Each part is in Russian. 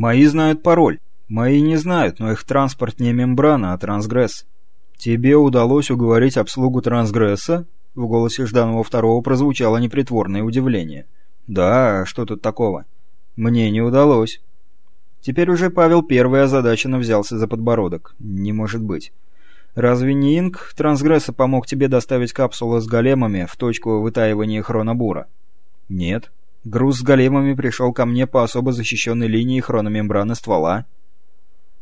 Мои знают пароль. Мои не знают, но их транспорт не мембрана, а трансгресс. Тебе удалось уговорить обслугу трансгресса? В голосе Жданова второго прозвучало непритворное удивление. Да, что тут такого? Мне не удалось. Теперь уже Павел Первый озадаченно взялся за подбородок. Не может быть. Разве не Инк Трансгресса помог тебе доставить капсулу с големами в точку вытаивания хронобура? Нет. Груз с големами пришел ко мне по особо защищенной линии хрономембраны ствола.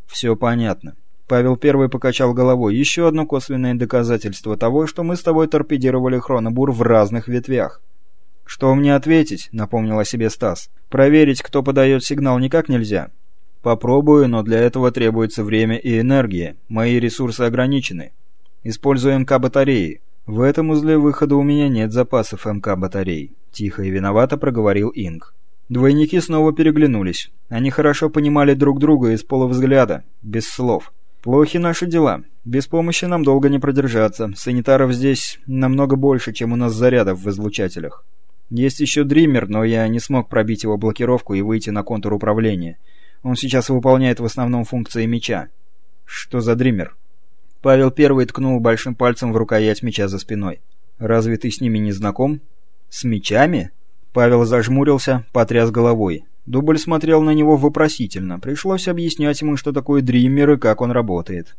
Все понятно. Павел Первый покачал головой. Еще одно косвенное доказательство того, что мы с тобой торпедировали хронобур в разных ветвях. «Что мне ответить?» — напомнил о себе Стас. «Проверить, кто подает сигнал, никак нельзя. Попробую, но для этого требуется время и энергия. Мои ресурсы ограничены. Использую МК-батареи. В этом узле выхода у меня нет запасов МК-батарей. Тихо и виновато проговорил Инг. Двойники снова переглянулись. Они хорошо понимали друг друга из полувзгляда, без слов. «Плохи наши дела. Без помощи нам долго не продержаться. Санитаров здесь намного больше, чем у нас зарядов в излучателях. Есть еще Дример, но я не смог пробить его блокировку и выйти на контур управления. Он сейчас выполняет в основном функции меча. Что за дример? Павел Первый ткнул большим пальцем в рукоять меча за спиной. Разве ты с ними не знаком? С мечами? Павел зажмурился, потряс головой. Дубль смотрел на него вопросительно. Пришлось объяснять ему, что такое дример и как он работает.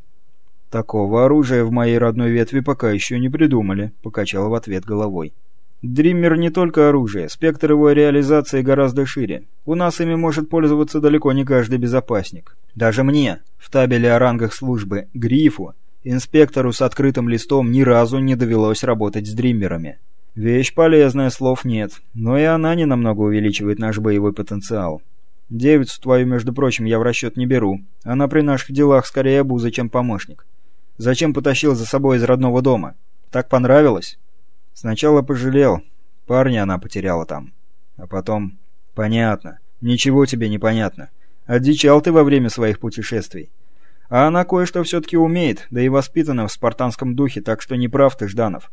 «Такого оружия в моей родной ветви пока еще не придумали», — покачал в ответ головой. Дриммер не только оружие, спектр его реализации гораздо шире. У нас ими может пользоваться далеко не каждый безопасник. Даже мне, в табеле о рангах службы, Грифу, инспектору с открытым листом ни разу не довелось работать с дриммерами. Вещь полезная, слов нет, но и она не намного увеличивает наш боевой потенциал. Девицу твою, между прочим, я в расчет не беру. Она при наших делах скорее обуза, чем помощник. Зачем потащил за собой из родного дома? Так понравилось? Сначала пожалел. Парня она потеряла там. А потом... Понятно. Ничего тебе не понятно. Одичал ты во время своих путешествий. А она кое-что все-таки умеет, да и воспитана в спартанском духе, так что не прав ты, Жданов.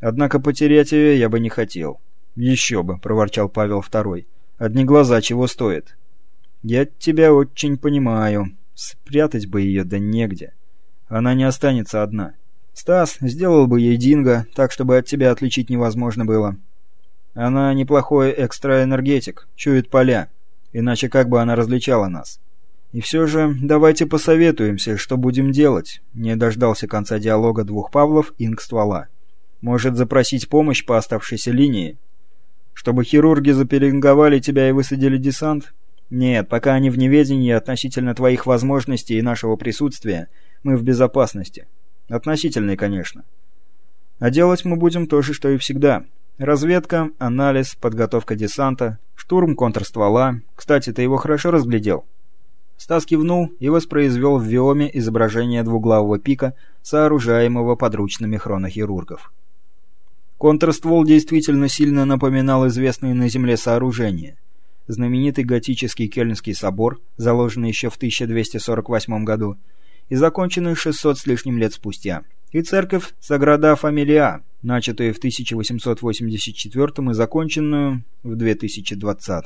Однако потерять ее я бы не хотел. Еще бы, проворчал Павел Второй. Одни глаза чего стоят. Я тебя очень понимаю. Спрятать бы ее да негде. Она не останется одна. Стас сделал бы ей динго, так чтобы от тебя отличить невозможно было. Она неплохой экстраэнергетик, чует поля. Иначе как бы она различала нас? И все же давайте посоветуемся, что будем делать. Не дождался конца диалога двух Павлов инк ствола. Может запросить помощь по оставшейся линии? Чтобы хирурги запеленговали тебя и высадили десант? Нет, пока они в неведении относительно твоих возможностей и нашего присутствия, мы в безопасности. Относительный, конечно. А делать мы будем то же, что и всегда. Разведка, анализ, подготовка десанта, штурм контрствола. Кстати, ты его хорошо разглядел?» Стас кивнул и воспроизвел в Виоме изображение двуглавого пика, сооружаемого подручными хронохирургов. Контрствол действительно сильно напоминал известные на Земле сооружения. Знаменитый готический Кельнский собор, заложенный еще в 1248 году, и законченную 600 с лишним лет спустя, и церковь Саграда Фамилия, начатую в 1884 и законченную в 2020.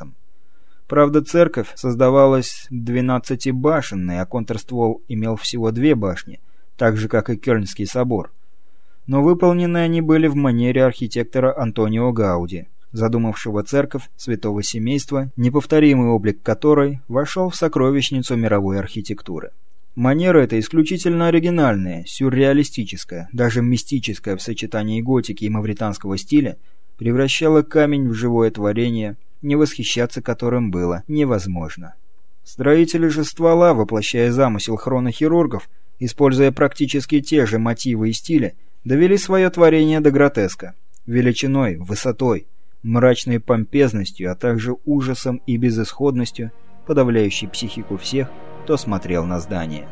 Правда, церковь создавалась 12-башенной, а контрствол имел всего две башни, так же, как и Кёльнский собор. Но выполнены они были в манере архитектора Антонио Гауди, задумавшего церковь святого семейства, неповторимый облик которой вошел в сокровищницу мировой архитектуры. Манера эта исключительно оригинальная, сюрреалистическая, даже мистическая в сочетании готики и мавританского стиля, превращала камень в живое творение, не восхищаться которым было невозможно. Строители же ствола, воплощая замысел хронохирургов, используя практически те же мотивы и стили, довели свое творение до гротеска, величиной, высотой, мрачной помпезностью, а также ужасом и безысходностью, подавляющей психику всех, кто смотрел на здание.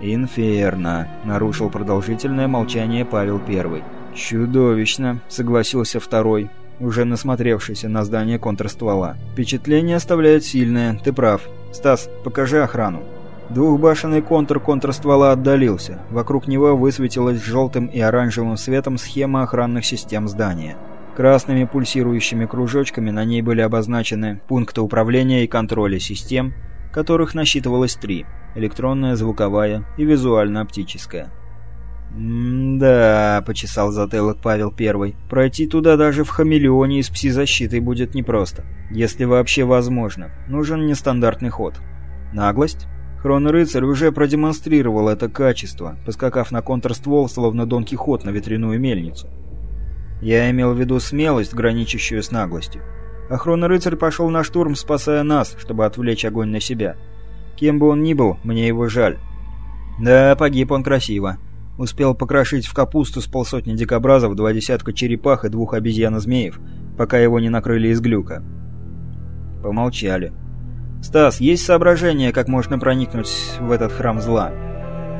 «Инферно», — нарушил продолжительное молчание Павел Первый. «Чудовищно», — согласился второй, уже насмотревшийся на здание контрствола. «Впечатление оставляет сильное, ты прав. Стас, покажи охрану». Двухбашенный контур контрствола отдалился. Вокруг него высветилась желтым и оранжевым светом схема охранных систем здания. Красными пульсирующими кружочками на ней были обозначены пункты управления и контроля систем, которых насчитывалось три – электронная, звуковая и визуально-оптическая. «Да», — почесал затылок Павел Первый, — «пройти туда даже в хамелеоне из пси-защиты будет непросто. Если вообще возможно. Нужен нестандартный ход. Наглость?» Хронорыцарь уже продемонстрировал это качество, поскакав на контрствол, словно Дон Кихот на ветряную мельницу. Я имел в виду смелость, граничащую с наглостью. А Хронорыцарь пошел на штурм, спасая нас, чтобы отвлечь огонь на себя. Кем бы он ни был, мне его жаль. Да, погиб он красиво. Успел покрошить в капусту с полсотни дикобразов, два десятка черепах и двух обезьян-змеев, пока его не накрыли из глюка. Помолчали. «Стас, есть соображение, как можно проникнуть в этот храм зла?»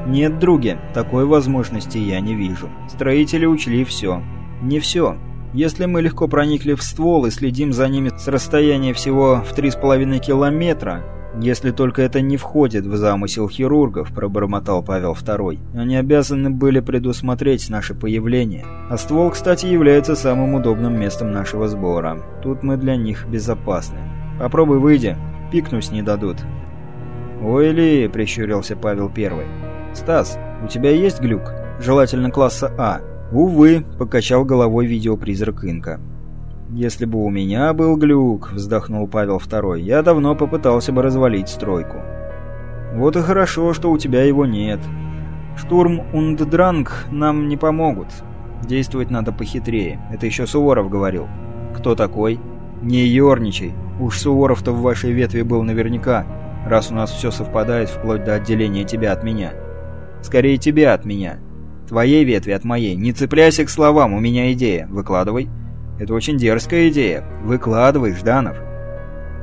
«Нет, други, такой возможности я не вижу. Строители учли все. Не все. Если мы легко проникли в ствол и следим за ними с расстояния всего в 3,5 километра, если только это не входит в замысел хирургов, пробормотал Павел II. Они обязаны были предусмотреть наше появление. А ствол, кстати, является самым удобным местом нашего сбора. Тут мы для них безопасны. Попробуй выйди, пикнуть не дадут. «Ой ли!» — прищурился Павел I. «Стас, у тебя есть глюк? Желательно класса А». «Увы», — покачал головой видеопризрак Инка. «Если бы у меня был глюк», — вздохнул Павел II, — «я давно попытался бы развалить стройку». «Вот и хорошо, что у тебя его нет. Штурм und Дранг нам не помогут. Действовать надо похитрее. Это еще Суворов говорил». «Кто такой?» «Не ерничай. Уж Суворов-то в вашей ветви был наверняка, раз у нас все совпадает вплоть до отделения тебя от меня. Скорее тебя от меня. Твоей ветви от моей. Не цепляйся к словам, у меня идея. Выкладывай. Это очень дерзкая идея. Выкладывай, Жданов.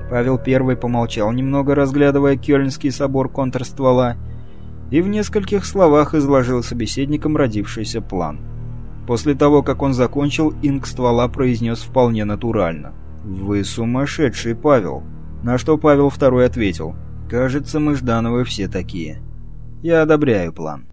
Павел Первый помолчал немного, разглядывая Кёльнский собор контрствола, и в нескольких словах изложил собеседникам родившийся план. После того, как он закончил, инк ствола произнес вполне натурально. «Вы сумасшедший, Павел!» На что Павел Второй ответил. «Кажется, мы Ждановы все такие. Я одобряю план».